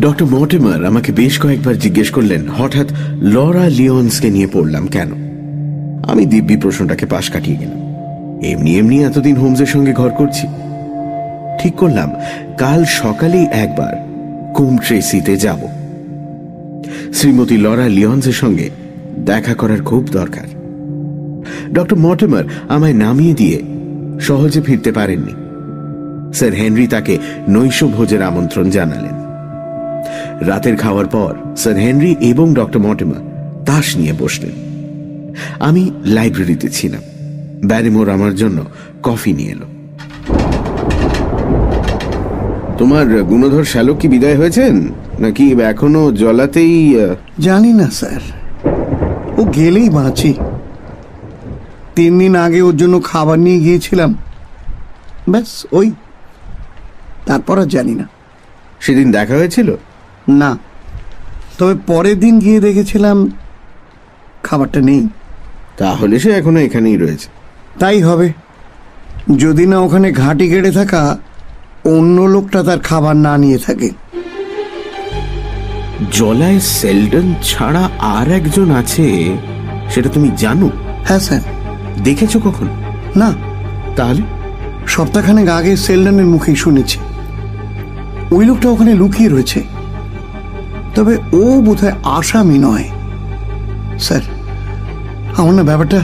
ডক্টর মর্টিমার আমাকে বেশ কয়েকবার জিজ্ঞেস করলেন, হঠাৎ লরা লিওন্সকে নিয়ে পড়লাম কেন? আমি দিব্যি প্রশ্নটাকে পাশ কাটিয়ে গেলাম। এমনি এমনি এতদিন হোমসের সঙ্গে ঘর করছি। ঠিক করলাম, কাল সকালেই একবার কুম ট্রেসিতে যাব। শ্রীমতী লরা লিওন্সের সঙ্গে দেখা করার খুব দরকার। ডক্টর মর্টেমার আমায় নামিয়ে দিয়ে সহজে ফিরতে পারেননি। স্যার হেনরি তাকে নৈশ ভোজের আমন্ত্রণ জানালেন। রাতের খাওয়ার পর স্যার হেনরি এবং ডক্টর মর্টেমার তাস নিয়ে বসলেন। আমি লাইব্রেরিতে ছিলাম। ব্যারিমোর আমার জন্য কফি নিয়ে এলো। তোমার গুণধর শ্যালক কি বিদায় হয়েছেন? নাকি এখনও জলাতেই জানি না, স্যার। ও গেলেই বাঁচি। তিন দিন আগে ওর জন্য খাবার নিয়ে গিয়েছিলাম। ব্যাস ওই। তারপর আর জানি না। সেদিন দেখা হয়েছিল? না। তবে পরের দিন গিয়ে দেখেছিলাম খাবারটা নেই। তাহলে সে এখনও এখানেই রয়েছে। তাই হবে। যদি না ওখানে ঘাঁটি কেড়ে থাকা অন্য লোকটা তার খাবার না নিয়ে থাকে। জলায় সেলডন ছাড়া আর একজন আছে সেটা তুমি জানো? হ্যাঁ স্যার। দেখেছ কখন? না তাহলে সপ্তাহখানেক আগে সেলডনের মুখেই শুনেছি। ওই লোকটা ওখানে লুকিয়ে রয়েছে। তবে ও বোধহয় আসামি নয়। স্যার আমার না ব্যাপারটা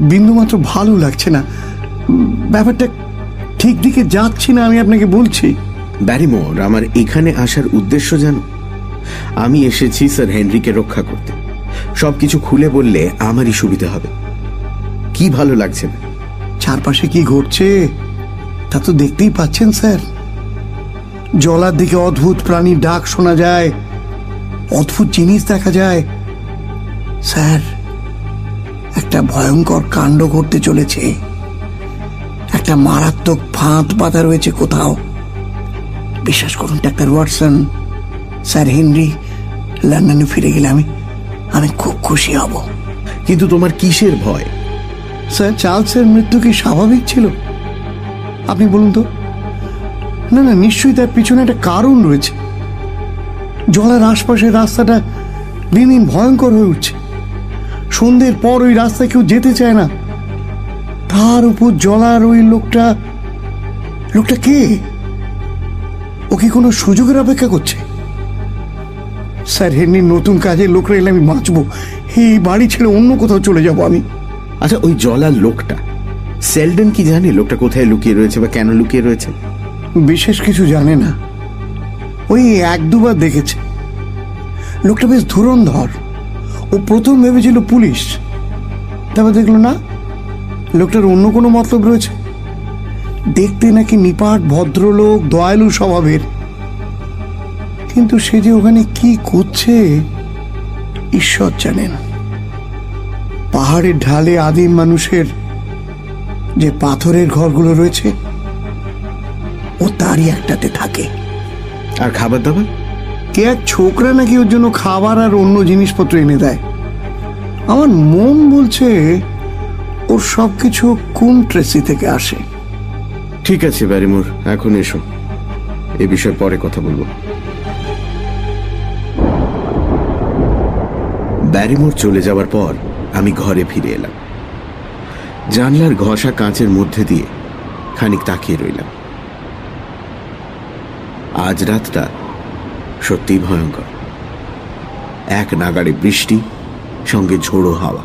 বিন্দুমাত্র ভালো লাগছে না। ব্যাপারটা ঠিক দিকে যাচ্ছি না আমি আপনাকে বলছি। ব্যারিমোর আমার এখানে আসার উদ্দেশ্য জানো? আমি এসেছি স্যার হেনরিকে রক্ষা করতে। সবকিছু খুলে বললে আমারই সুবিধা হবে। কি ভালো লাগছে? না চারপাশে কি ঘটছে? তা তো দেখতেই পাচ্ছেন, স্যার। জলার দিকে অদ্ভুত প্রাণীর ডাক শোনা যায়। অদ্ভুত জিনিস দেখা যায়। স্যার, একটা ভয়ঙ্কর কাণ্ড ঘটতে চলেছে। একটা মারাত্মক ফাঁদ পাতা রয়েছে কোথাও। বিশ্বাস করুন, ডাক্তার ওয়াটসন, স্যার হেনরি, লন্ডনে ফিরে গেলে আমি আমি খুব খুশি হব। কিন্তু তোমার কিসের ভয়? স্যার, চার্লসের মৃত্যু কি স্বাভাবিক ছিল? আপনি বলুন তো। না না, নিশ্চয়ই তার পিছনে একটা কারণ রয়েছে। জলার আশপাশের রাস্তাটা দিন দিন ভয়ঙ্কর হয়ে উঠছে। সন্ধ্যের পর ওই রাস্তায় কেউ যেতে চায় না। তার উপর জলার ওই লোকটা লোকটা কে? ও কি কোনো সুযোগের অপেক্ষা করছে? স্যার হেনরির নতুন কাজের লোকরা এলে আমি বাঁচবো। এই বাড়ি ছেড়ে অন্য কোথাও চলে যাব আমি। আচ্ছা ওই জলার লোকটা, সেলডন কি জানে লোকটা কোথায় লুকিয়ে রয়েছে বা কেন লুকিয়ে রয়েছে? বিশেষ কিছু জানে না। ওই এক দুবার দেখেছে। লোকটা বেশ ধুরন্ধর। ও প্রথম ভেবেছিল পুলিশ। তারপর দেখল না, লোকটার অন্য কোনো মতলব রয়েছে। দেখতে নাকি নিপাট, ভদ্রলোক, দয়ালু স্বভাবের। কিন্তু সে যে ওখানে কি করছে, ঈশ্বর জানেন। পাহাড়ের ঢালে আদিম মানুষের যে পাথরের ঘরগুলো রয়েছে ও তারই একটাতে থাকে। আর খাবার দাবার কে এক ছোকরা নাকি ওর জন্য খাবার আর অন্য জিনিসপত্র এনে দেয়? আমার মন বলছে ওর সবকিছু কোন ট্রেসি থেকে আসে। ঠিক আছে ব্যারিমোর এখন এসো। এ বিষয়ে পরে কথা বলব। ব্যারিমোর চলে যাওয়ার পর আমি ঘরে ফিরে এলাম। জানলার ঘষা কাঁচের মধ্যে দিয়ে খানিক তাকিয়ে রইলাম। আজ রাতটা সত্যিই ভয়ঙ্কর। এক নাগাড়ে বৃষ্টি, সঙ্গে ঝোড়ো হাওয়া।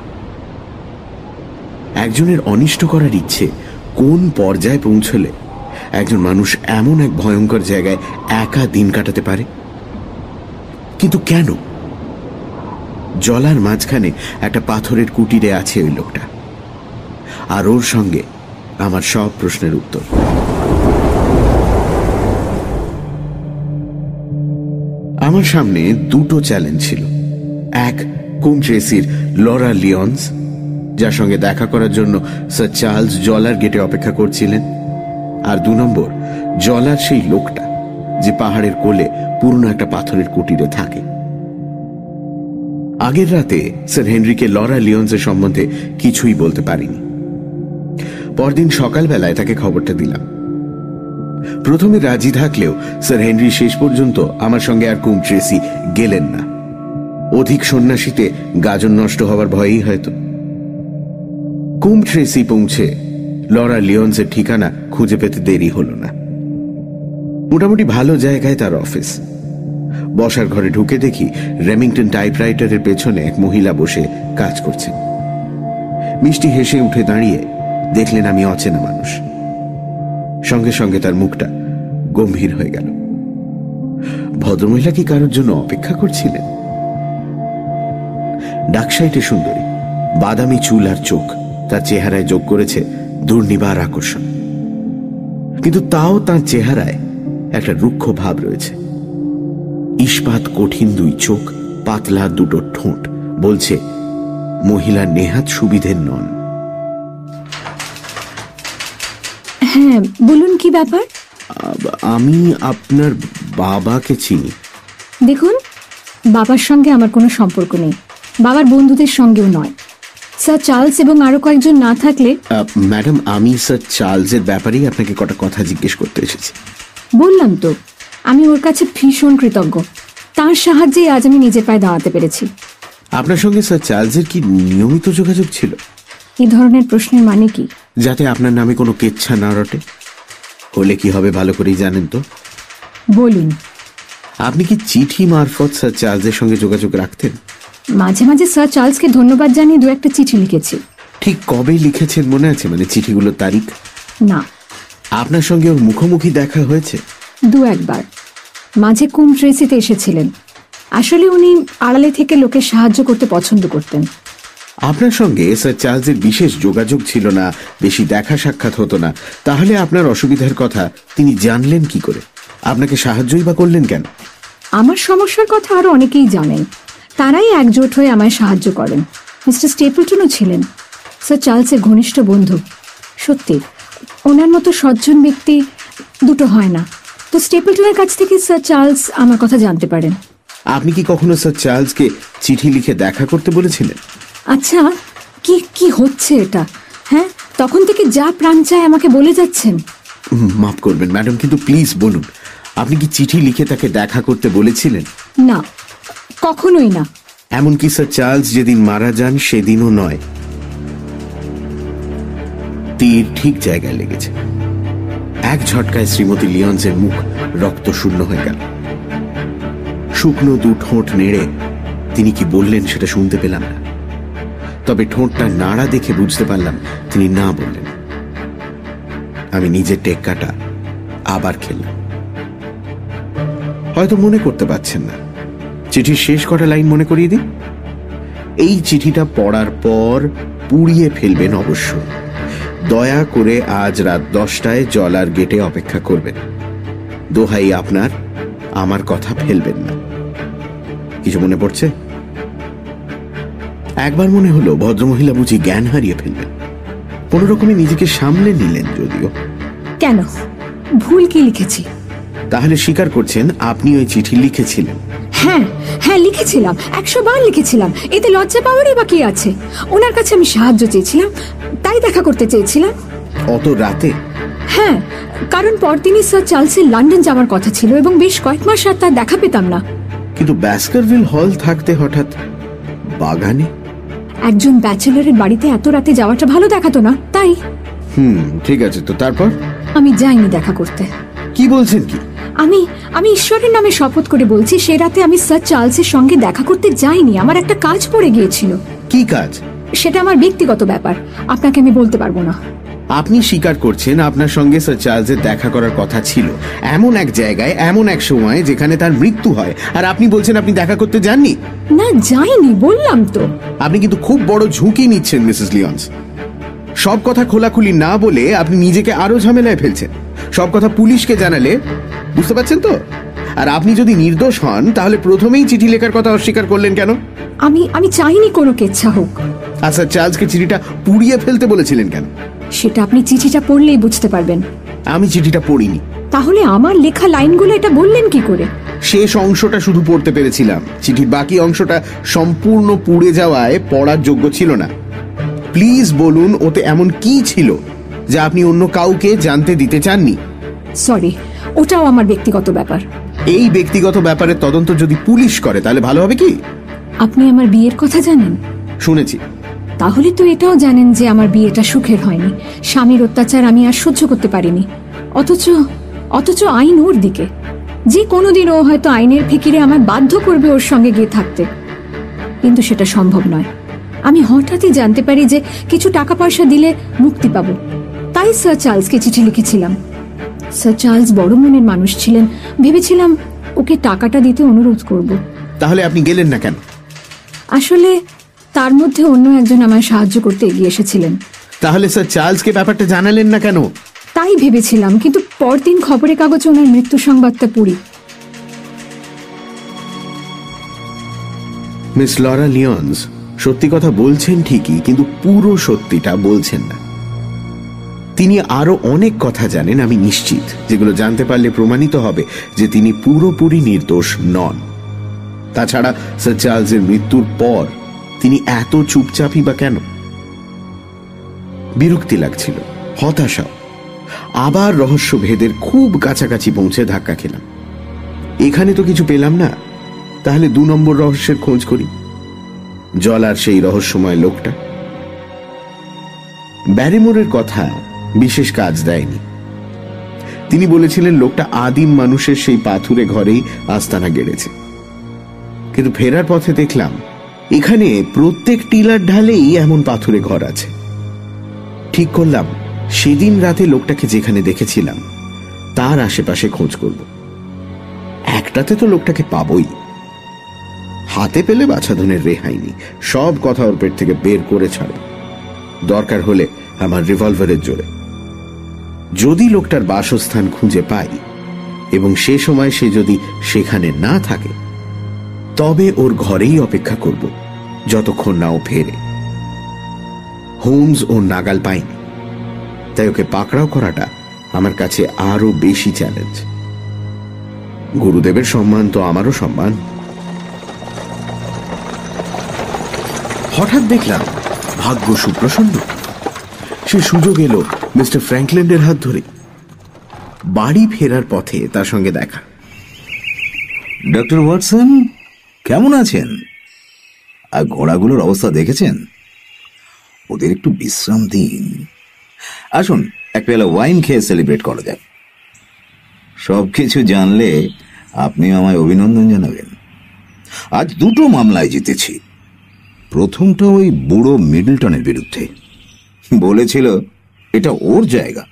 একজনের অনিষ্ট করার ইচ্ছে কোন পর্যায়ে পৌঁছলে একজন মানুষ এমন এক ভয়ঙ্কর জায়গায় একা দিন কাটাতে পারে? কিন্তু কেন? জলার মাঝখানে একটা পাথরের কুটিরে আছে ওই লোকটা। আর ওর সঙ্গে আমার সব প্রশ্নের উত্তর। আমার সামনে দুটো চ্যালেঞ্জ ছিল। এক কুম ট্রেসির লরা লিওন্স, যার সঙ্গে দেখা করার জন্য স্যার চার্লস জলার গেটে অপেক্ষা করছিলেন। আর দু নম্বর, জলার সেই লোকটা, যে পাহাড়ের কোলে পুরনো একটা পাথরের কুটিরে থাকে। আগের রাতে স্যার হেনরিকে লরা লিওন্সের সম্বন্ধে কিছুই বলতে পারিনি। পরদিন সকালবেলায় তাকে খবরটা দিলাম। প্রথমে রাজি থাকলেও স্যার হেনরি শেষ পর্যন্ত আমার সঙ্গে আর কুম ট্রেসি গেলেন না। অধিক সন্ন্যাসীতে গাজন নষ্ট হওয়ার ভয়েই হয়তো। কুম ট্রেসি পৌঁছে লরা লিওন্সের ঠিকানা খুঁজে পেতে দেরি হল না। মোটামুটি ভালো জায়গায় তার অফিস। বসার ঘরে ঢুকে দেখি রেমিংটন টাইপরাইটারের পেছনে এক মহিলা বসে কাজ করছেন। মিষ্টি হেসে উঠে দাঁড়িয়ে দেখলেন আমি অচেনা মানুষ। সঙ্গে সঙ্গে তার মুখটা গম্ভীর হয়ে গেল। ভদ্রমহিলা কি কারোর জন্য অপেক্ষা করছিলেন? ডাকসাইটে সুন্দরী, বাদামি চুল আর চোখ, তার চেহারায় যোগ করেছে দুর্নিবার আকর্ষণ। কিন্তু তাও তার চেহারায় একটা রুক্ষ ভাব রয়েছে। ইস্পাত কঠিন দুই চোখ পাতলা দুটো ঠোঁট বলছে মহিলা নেহাত সুবিধের নন। হ্যাঁ বলুন কি ব্যাপার? আমি আপনার বাবাকে চিনি। দেখুন বাবার সঙ্গে আমার কোনো সম্পর্ক নেই। বাবার বন্ধুদের সঙ্গেও নয়। স্যার চার্লস এবং আরও কয়েকজন না থাকলে? ম্যাডাম আমি স্যার চার্লসের ব্যাপারেই আপনাকে কটা কথা জিজ্ঞেস করতে এসেছি। বললাম তো আমি ওর কাছে ভীষণ কৃতজ্ঞ। তার সাহায্যে আজ আমি নিজের পায়ে দাঁড়াতে পেরেছি। আপনার সঙ্গে স্যার চার্লসের কি নিয়মিত যোগাযোগ ছিল? এই ধরনের প্রশ্নের মানে কি? যাতে আপনার নামে কোনো কেচ্ছা না রটে? হলে কি হবে ভালো করেই জানেন তো। বলুন। আপনি কি চিঠি মারফত স্যার চার্লসের সঙ্গে যোগাযোগ রাখতেন? মাঝে মাঝে স্যার চার্লসকে ধন্যবাদ জানিয়ে দু একটা চিঠি লিখেছি। ঠিক কবে লিখেছেন মনে আছে? মানে চিঠিগুলোর তারিখ? না। আপনার সঙ্গে ওর মুখোমুখি দেখা হয়েছে? দু একবার। মাঝে কুম ট্রেসিতে এসেছিলেন? আসলে উনি আড়ালে থেকে লোকের সাহায্য করতে পছন্দ করতেন। আপনার সঙ্গে স্যার চার্লসের বিশেষ যোগাযোগ ছিল না বেশি দেখা সাক্ষাৎ হতো না। তাহলে আপনার অসুবিধার কথা তিনি জানলেন কি করে? আপনাকে সাহায্যই বা করলেন কেন? আমার সমস্যার কথা আরও অনেকেই জানেন। তারাই একজোট হয়ে আমায় সাহায্য করেন। মিস্টার স্টেপলটনও ছিলেন। স্যার চার্লসের ঘনিষ্ঠ বন্ধু। সত্যি ওনার মতো সজ্জন ব্যক্তি দুটো হয় না। তো স্টেপলটনের কাছ থেকে স্যার চার্লস আমার কথা জানতে পারেন। আপনি কি কখনো স্যার চার্লসকে চিঠি লিখে দেখা করতে বলেছিলেন? আচ্ছা কি কি হচ্ছে এটা? হ্যাঁ তখন থেকে যা প্রাণ চায় আমাকে বলে যাচ্ছেন। মাফ করবেন ম্যাডাম কিন্তু প্লিজ বলুন আপনি কি চিঠি লিখে তাকে দেখা করতে বলেছিলেন? না কখনোই না। এমনকি স্যার চার্লস যেদিন মারা যান সেদিনও নয়। তীর ঠিক জায়গায় লেগেছে। এক ঝটকায় শ্রীমতী লিয়ন্সের মুখ রক্ত শূন্য হয়ে গেল। শুকনো দু ঠোঁট নেড়ে তিনি কি বললেন সেটা শুনতে পেলাম না। তবে ঠোঁটটা নাড়া দেখে বুঝতে পারলাম তিনি না বললেন। আমি নিজের টেক্কাটা আবার খেললাম। হয়তো মনে করতে পারছেন না। চিঠির শেষ কটা লাইন মনে করিয়ে দিন। এই চিঠিটা পড়ার পর পুড়িয়ে ফেলবেন অবশ্য। দয়া করে আজ রাত দশটায় জলার গেটে অপেক্ষা করবেন। দোহাই আপনার আমার কথা ফেলবেন না। কিছু মনে পড়ছে? একবার মনে হলো ভদ্রমহিলা বুঝি জ্ঞান হারিয়ে ফেলবেন কোন রকমে নিজেকে সামলে নিলেন যদিও। কেন? ভুল কি লিখেছি? তাহলে স্বীকার করছেন আপনি ওই চিঠি লিখেছিলেন। হ্যাঁ হ্যাঁ লিখেছিলাম। একশো বার লিখেছিলাম। এতে লজ্জা পাওয়ারই বা কি আছে? ওনার কাছে আমি সাহায্য চেয়েছিলাম তাই দেখা করতে চেয়েছিলাম। অত রাতে? হ্যাঁ কারণ পরদিনই স্যার চার্লসের লন্ডন যাওয়ার কথা ছিল এবং বেশ কয়েক মাস আর তার দেখা পেতাম না। কিন্তু ব্যাস্কারভিল হল থাকতে হঠাৎ বাগানে? একজন ব্যাচেলরের বাড়িতে এত রাতে যাওয়াটা ভালো দেখাতো না তাই। হুম ঠিক আছে তো তারপর? আমি যাইনি দেখা করতে। কি বলছেন কি? আমি আমি ঈশ্বরের নামে শপথ করে বলছি সে রাতে আমি স্যার চার্লসের সঙ্গে দেখা করতে যাইনি আমার একটা কাজ পড়ে গিয়েছিল। কি কাজ? সেটা আমার ব্যক্তিগত ব্যাপার আপনাকে আমি বলতে পারব না। আপনি স্বীকার করছেন আপনার সঙ্গে স্যার চার্লসের দেখা করার কথা ছিল। এমন এক জায়গায় এমন এক সময় যেখানে তার মৃত্যু হয় আর আপনি বলছেন আপনি দেখা করতে যাননি? না যাইনি বললাম তো। আপনি কিন্তু খুব বড় ঝুঁকি নিচ্ছেন মিসেস লিয়ন্স সব কথা খোলাখুলি না বলে আপনি নিজেকে আরও ঝামেলায় ফেলছেন। সব কথা পুলিশকে জানালে বুঝতে পারছেন তো? আর আপনি যদি নির্দোষ হন তাহলে প্রথমেই চিঠি লেখার কথা অস্বীকার করলেন কেন? আমি আমি চাইনি কোনো কেচ্ছা হোক। স্যার চার্লসকে চিঠিটা পুড়িয়ে ফেলতে বলেছিলেন কেন? সেটা আপনি চিঠিটা পড়লেই বুঝতে পারবেন। আমি চিঠিটা পড়িনি। তাহলে আমার লেখা লাইনগুলো এটা বললেন কি করে? শেষ অংশটা শুধু পড়তে পেরেছিলাম। চিঠির বাকি অংশটা সম্পূর্ণ পুড়ে যাওয়ায় পড়ার যোগ্য ছিল না। প্লিজ বলুন ওতে এমন কি ছিল? যা আপনি অন্য কাউকে জানতে দিতে চাননি। সরি ওটাও আমার ব্যক্তিগত ব্যাপার। এই ব্যক্তিগত ব্যাপারে তদন্ত যদি পুলিশ করে তাহলে ভালো হবে কি? আপনি আমার বিয়ের কথা জানেন? শুনেছি। তাহলে তো এটাও জানেন যে আমার বিয়েটা সুখের হয়নি। স্বামীর অত্যাচার আমি আর সহ্য করতে পারিনি। অথচ অথচ আইন ওর দিকে। যে কোনোদিন ও হয়তো আইনের ফিকিরে আমার বাধ্য করবে ওর সঙ্গে গিয়ে থাকতে। কিন্তু সেটা সম্ভব নয়। আমি হঠাৎই জানতে পারি যে কিছু টাকা পয়সা দিলে মুক্তি পাবো। তাই স্যার চার্লসকে চিঠি লিখেছিলাম। স্যার চার্লস বড় মনের মানুষ ছিলেন। ভেবেছিলাম ওকে টাকাটা দিতে অনুরোধ করব। তাহলে আপনি গেলেন না কেন? আসলে তার মধ্যে অন্য একজন আমায় সাহায্য করতে এগিয়ে এসেছিলেন। তাহলে স্যার চার্লসকে ব্যাপারটা জানালেন না কেন? তাই ভেবেছিলাম কিন্তু পরদিন খবরের কাগজে ওনার মৃত্যু সংবাদটা পড়ি। মিস লরা লিয়ন্স সত্যি কথা বলছেন ঠিকই কিন্তু পুরো সত্যিটা বলছেন না। তিনি আরও অনেক কথা জানেন, আমি নিশ্চিত, যেগুলো জানতে পারলে প্রমাণিত হবে যে তিনি পুরোপুরি নির্দোষ নন। তাছাড়া স্যার চার্লসের মৃত্যুর পর তিনি এত চুপচাপই বা কেন? বিরক্তি লাগছিল হতাশাও আবার রহস্য ভেদের খুব কাছাকাছি পৌঁছে ধাক্কা খেলাম। এখানে তো কিছু পেলাম না, তাহলে দু নম্বর রহস্যের খোঁজ করি। জলার সেই রহস্যময় লোকটা। ব্যারিমোরের কথা বিশেষ কাজ দেয়নি। তিনি বলেছিলেন, লোকটা আদিম মানুষের সেই পাথুরে ঘরেই আস্তানা গেড়েছে। কিন্তু ফেরার পথে দেখলাম, এখানে প্রত্যেক টিলার ঢালেই এমন পাথরে ঘর আছে। ঠিক করলাম, সেদিন রাতে লোকটাকে যেখানে দেখেছিলাম, তার আশেপাশে খোঁজ করব। একটাতে তো লোকটাকে পাবই। হাতে পেলে বাছাধনের রেহাই নেই, সব কথা ওর পেট থেকে বের করে ছাড়ো। দরকার হলে আমার রিভলভারের জোরে। যদি লোকটার বাসস্থান খুঁজে পাই, এবং সে সময় সে যদি সেখানে না থাকে, তবে ওর ঘরেই অপেক্ষা করব, যতক্ষণ না ও ফেরে। হোমস ও নাগাল পায়নি, তাই ওকে পাকড়াও করাটা আমার কাছে আরও বেশি চ্যালেঞ্জ। গুরুদেবের সম্মান তো আমারও সম্মান। হঠাৎ দেখলাম, ভাগ্য সুপ্রসন্ন। সে সুযোগ এলো মিস্টার ফ্র্যাঙ্কল্যান্ডের হাত ধরে। বাড়ি ফেরার পথে তার সঙ্গে দেখা। ডক্টর ওয়াটসন, কেমন আছেন? আর ঘোড়াগুলোর অবস্থা দেখেছেন? ওদের একটু বিশ্রাম দিন। আসুন, এক পেলা ওয়াইন খেয়ে সেলিব্রেট করা যাক। সব কিছু জানলে আপনি আমায় অভিনন্দন জানাবেন। আজ দুটো মামলায় জিতেছি। প্রথমটা ওই বুড়ো মিডলটনের বিরুদ্ধে। বলেছিল, এটা ওর জায়গা।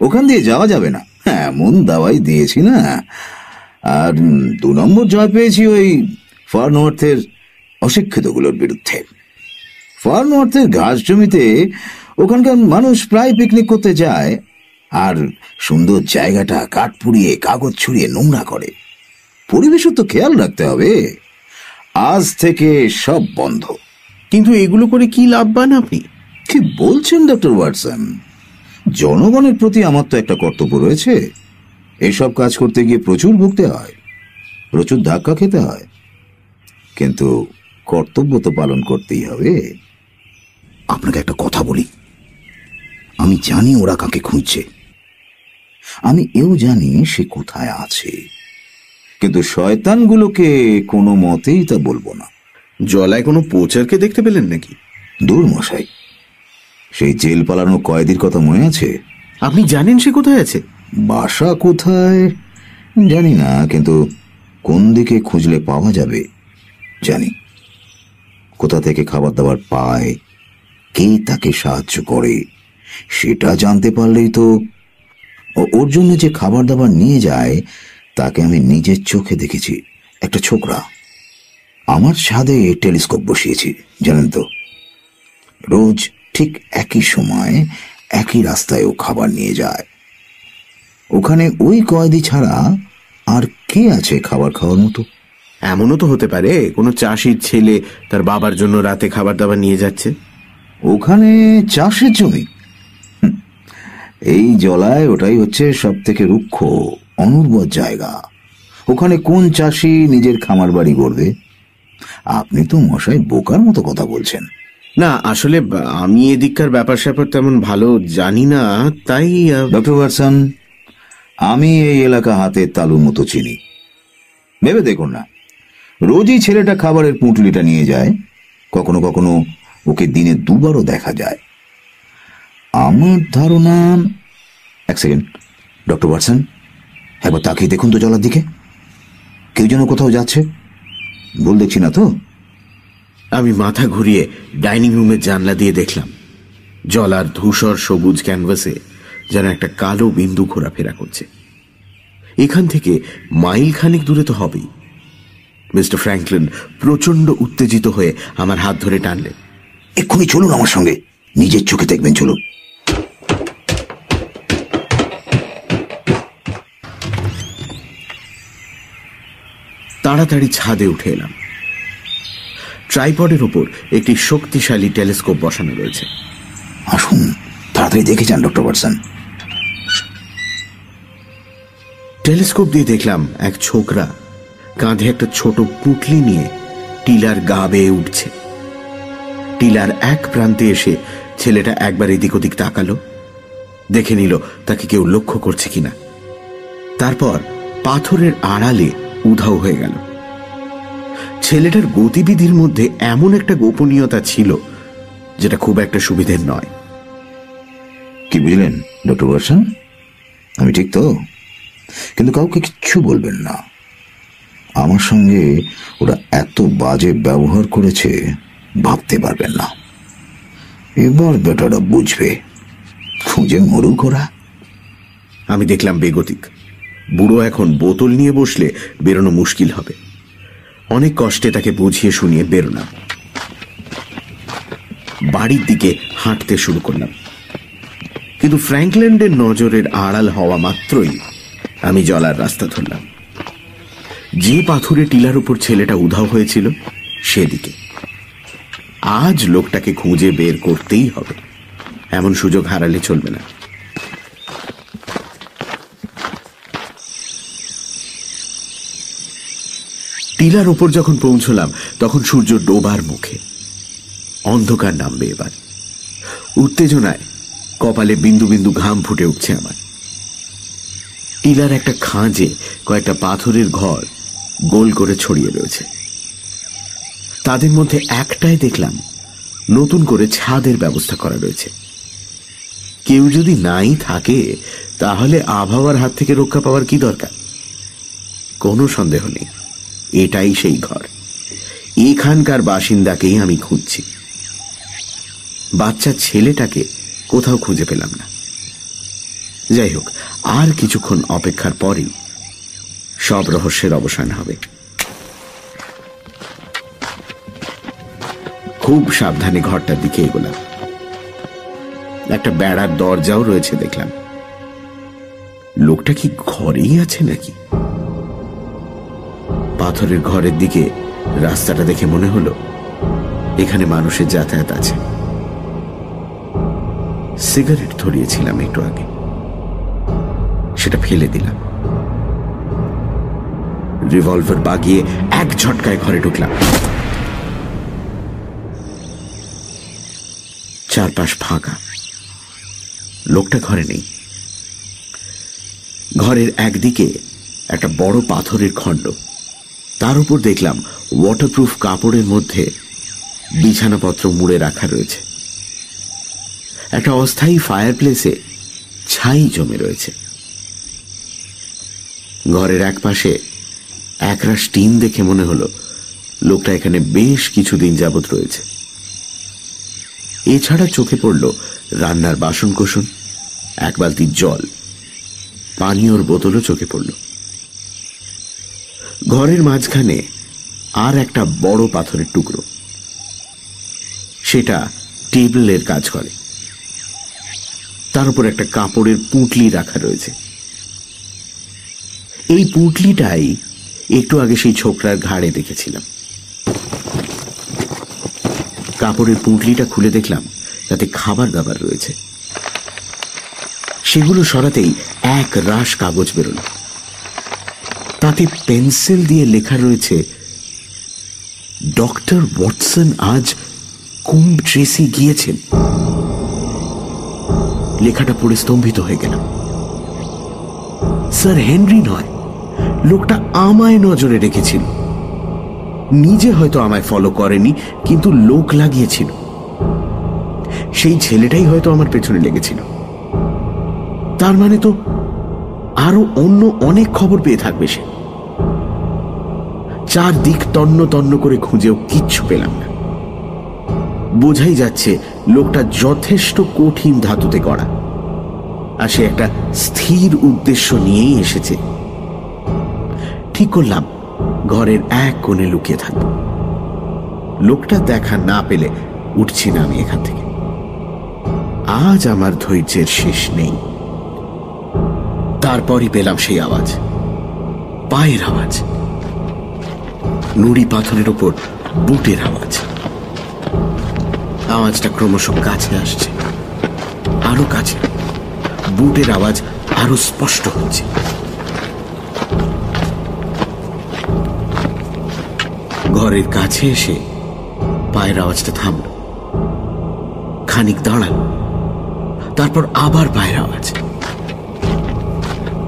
ওখান দিয়ে যাওয়া যাবে না। এমন দাওয়াই দিয়েছি না। আর দু নম্বর জয় পেয়েছি ওই ফার নর্থের অশিক্ষিতগুলোর বিরুদ্ধে। ফার নর্থের ঘাস জমিতে ওখানকার মানুষ প্রায় পিকনিক করতে যায় আর সুন্দর জায়গাটা কাঠ পুড়িয়ে, কাগজ ছুড়িয়ে, নোংরা করে। পরিবেশের তো খেয়াল রাখতে হবে। আজ থেকে সব বন্ধ। কিন্তু এগুলো করে কি লাভবান আপনি? কি বলছেন ডক্টর ওয়াটসন? জনগণের প্রতি আমার তো একটা কর্তব্য রয়েছে। এসব কাজ করতে গিয়ে প্রচুর ভুগতে হয় প্রচুর ধাক্কা খেতে হয়। কিন্তু কর্তব্য তো পালন করতেই হবে। আপনাকে একটা কথা বলি। আমি জানি ওরা কাকে খুঁজছে। আমি এও জানি সে কোথায় আছে। কিন্তু শয়তানগুলোকে কোনো মতেই তা বলব না। জলায় কোনো পোচারকে দেখতে পেলেন নাকি? দূর মশাই সেই জেল পালানো কয়েদির কথা মনে আছে? আপনি জানেন সে কোথায় আছে? বাসা কোথায়? জানি না কিন্তু কোন দিকে খুঁজলে পাওয়া যাবে? জানি। কোথা থেকে খাবার দাবার পায়? কে তাকে সাহায্য করে? সেটা জানতে পারলেই তো ও- ওর জন্য যে খাবার দাবার নিয়ে যায় তাকে আমি নিজের চোখে দেখেছি। একটা ছোকরা। আমার ছাদে টেলিস্কোপ বসিয়েছি জানেন তো। রোজ ঠিক একই সময় একই রাস্তায় ও খাবার নিয়ে যায়। ওখানে ওই কয়েদি ছাড়া আর কে আছে খাবার খাওয়ার মতো? এমনও তো হতে পারে কোনো চাষির ছেলে তার বাবার জন্য রাতে খাবার দাবার নিয়ে যাচ্ছে। ওখানে চাষের জমি? এই জলায় ওটাই হচ্ছে সব থেকে রুক্ষ অনুর্বর জায়গা। ওখানে কোন চাষি নিজের খামার বাড়ি গড়বে? আপনি তো মশাই বোকার মতো কথা বলছেন। না, আসলে আমি এদিককার ব্যাপার স্যাপার তেমন ভালো জানি না, তাই ডক্টর ওয়াটসন, আমি এই এলাকা হাতের তালু মতো চিনি। ভেবে দেখুন না, রোজই ছেলেটা খাবারের পুঁটুলিটা নিয়ে যায়, কখনো কখনো ওকে দিনে দুবারও দেখা যায়। আমার ধারণা, এক সেকেন্ড, ডক্টর ওয়াটসন, একবার তাকিয়ে দেখুন তো জলার দিকে, কেউ যেন কোথাও যাচ্ছে, ভুল দেখছি না তো? আমি মাথা ঘুরিয়ে ডাইনিং রুমের জানলা দিয়ে দেখলাম জলার ধূসর সবুজ ক্যানভাসে যেন একটা কালো বিন্দু ঘোরাফেরা করছে। এখান থেকে মাইল খানিক দূরে তো হবেই। মিস্টার ফ্র্যাঙ্কলিন প্রচণ্ড উত্তেজিত হয়ে আমার হাত ধরে টানলেন। এক্ষুনি চলুন আমার সঙ্গে। নিজের চোখে দেখবেন চলুন। তাড়াতাড়ি ছাদে উঠে এলাম। ট্রাইপডের উপর একটি শক্তিশালী টেলিস্কোপ বসানো রয়েছে। আসুন তাড়াতাড়ি দেখে যান ডক্টর ওয়াটসন। টেলিস্কোপ দিয়ে দেখলাম এক ছোকরা কাঁধে একটা ছোট পুটলি নিয়ে টিলার গা বেয়ে উঠছে। টিলার এক প্রান্তে এসে ছেলেটা একবার এদিক ওদিক তাকালো দেখে নিল তাকে কেউ লক্ষ্য করছে কিনা। তারপর পাথরের আড়ালে উধাও হয়ে গেল। ছেলেটার গতিবিধির মধ্যে এমন একটা গোপনীয়তা ছিল যেটা খুব একটা সুবিধের নয়। কি বুঝলেন ডক্টর ওয়াটসন আমি ঠিক তো? কিন্তু কাউকে কিচ্ছু বলবেন না। আমার সঙ্গে ওরা এত বাজে ব্যবহার করেছে ভাবতে পারবেন না। এবার বেটারা বুঝবে। খুঁজে মরুক ওরা। আমি দেখলাম বেগতিক। বুড়ো এখন বোতল নিয়ে বসলে বেরোনো মুশকিল হবে। অনেক কষ্টে তাকে বুঝিয়ে শুনিয়ে বেরোলাম। বাড়ির দিকে হাঁটতে শুরু করলাম। কিন্তু ফ্র্যাঙ্কল্যান্ডের নজরের আড়াল হওয়া মাত্রই আমি জলার রাস্তা ধরলাম। যে পাথুরে টিলার উপর ছেলেটা উধাও হয়েছিল, সেদিকে। আজ লোকটাকে খুঁজে বের করতেই হবে। এমন সুযোগ হারালে চলবে না। টিলার ওপর যখন পৌঁছলাম, তখন সূর্য ডোবার মুখে। অন্ধকার নামবে এবার। উত্তেজনায় কপালে বিন্দু বিন্দু ঘাম ফুটে উঠছে আমার। টিলার একটা খাঁজে কয়েকটা পাথরের ঘর গোল করে ছড়িয়ে রয়েছে। তাদের মধ্যে একটাই দেখলাম, নতুন করে ছাদের ব্যবস্থা করা রয়েছে। কেউ যদি নাই থাকে, তাহলে আবহাওয়ার হাত থেকে রক্ষা পাওয়ার কি দরকার? কোনো সন্দেহ নেই। এটাই সেই ঘর। এখানকার বাসিন্দাকেই আমি খুঁজছি। বাচ্চা ছেলেটাকে কোথাও খুঁজে পেলাম না। যাই হোক, আর কিছুক্ষণ অপেক্ষার পরেই সব রহস্যের অবসান হবে। খুব সাবধানে ঘরটার দিকে এগোলাম। একটা বেড়ার দরজাও রয়েছে দেখলাম। লোকটা কি ঘরেই আছে নাকি? পাথরের ঘরের দিকে রাস্তাটা দেখে মনে হলো এখানে মানুষের যাতায়াত আছে। সিগারেট ধরিয়েছিলাম একটু আগে। সেটা ফেলে দিলাম। রিভলভার বাগিয়ে এক ঝটকায় ঘরে ঢুকলাম। চারপাশ ফাঁকা। লোকটা ঘরে নেই। ঘরের একদিকে একটা বড় পাথরের খণ্ড। তার উপর দেখলাম ওয়াটারপ্রুফ কাপড়ের মধ্যে বিছানাপত্র মুড়ে রাখা রয়েছে। একটা অস্থায়ী ফায়ার প্লেসে ছাই জমে রয়েছে। ঘরের এক পাশে একরাশ টিন দেখে মনে হলো লোকটা এখানে বেশ কিছুদিন যাবৎ রয়েছে। এছাড়া চোখে পড়ল রান্নার বাসন কোসন এক বালতি জল, পানীয়র বোতলও চোখে পড়ল। ঘরের মাঝখানে আর একটা বড় পাথরের টুকরো। সেটা টেবিলের কাজ করে। তার উপর একটা কাপড়ের পুঁটলি রাখা রয়েছে। এই পুঁটলিটাই একটু আগে সেই ছোকরার ঘাড়ে দেখেছিলাম। কাপড়ের পুঁটলিটা খুলে দেখলাম, তাতে খাবার দাবার রয়েছে। সেগুলো সরাতেই এক রাশ কাগজ বেরোল। তাতে পেন্সিল দিয়ে লেখা রয়েছে, ডক্টর ওয়াটসন আজ কুম্ভ ট্রেসি গিয়েছেন। লেখাটা পড়ে স্তম্ভিত হয়ে গেলাম। স্যার, হেনরি নয়, লোকটা আমায় নজরে রেখেছিল। নিজে হয়তো আমায় ফলো করেনি, কিন্তু লোক লাগিয়েছিল। সেই ছেলেটাই হয়তো আমার পেছনে লেগেছিল। তার মানে তো আরও অন্য অনেক খবর পেয়ে থাকবে সে। চারদিক তন্ন তন্ন করে খুঁজেও কিচ্ছু পেলাম না। বোঝাই যাচ্ছে লোকটা যথেষ্ট কঠিন ধাতুতে করা আর সে একটা স্থির উদ্দেশ্য নিয়েই এসেছে। ঠিক করলাম, ঘরের এক কোণে লুকিয়ে থাকব। লোকটা দেখা না পেলে উঠছি না আমি এখান থেকে। আজ আমার ধৈর্যের শেষ নেই। তারপরই পেলাম সেই আওয়াজ, পায়ের আওয়াজ। নুড়ি পাথরের ওপর বুটের আওয়াজ। আওয়াজটা ক্রমশ কাছে আসছে। আরও কাছে। বুটের আওয়াজ আরও স্পষ্ট হচ্ছে। ঘরের কাছে এসে পায়ের আওয়াজটা থামল। খানিক দাঁড়াল। তারপর আবার পায়ের আওয়াজ।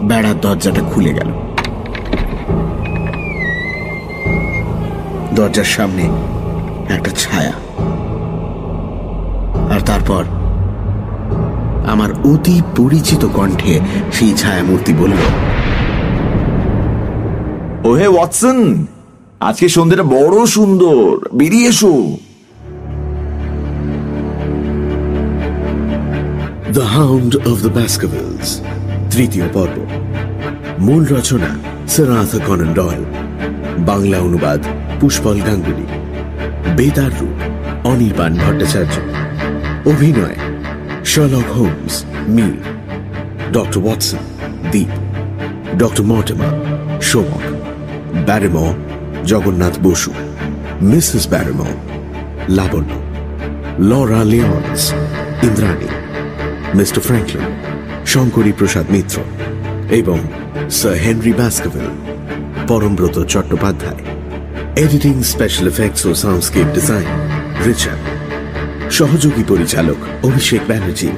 বেড়ার দরজাটা খুলে গেল। দরজার সামনে একটা ছায়া। আর তারপর আমার অতি পরিচিত কণ্ঠে সেই ছায়ামূর্তি বলল ও হে ওয়াটসন আজকে সন্ধ্যেটা বড় সুন্দর বেরিয়ে এসো। The hound of the Baskervilles তৃতীয় পর্ব। মূল রচনা sir Arthur Conan Doyle Bangla অনুবাদ পুষ্পল গাঙ্গুলি বেতার রূপ, অনির্বাণ ভট্টাচার্য, অভিনয় Sherlock Holmes Mir doctor Watson Deep doctor Mortimer Somak Barrymore Jagannath Basu, Mrs Barrymore Labanya, Laura Lyons, Indrani, mister Franklin, Shankari Prasad Mitra এবং sir Henry Baskerville Parambrata Chattopadhyay. Editing special effects ও soundscape design Richard সহযোগী পরিচালক, অভিষেক ব্যানার্জি।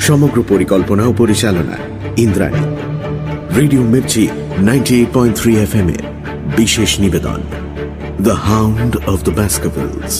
সমগ্র পরিকল্পনা ও পরিচালনা, Indrani. Radio Mirchi ninety eight point three F M এর বিশেষ নিবেদন the hound of the Baskervilles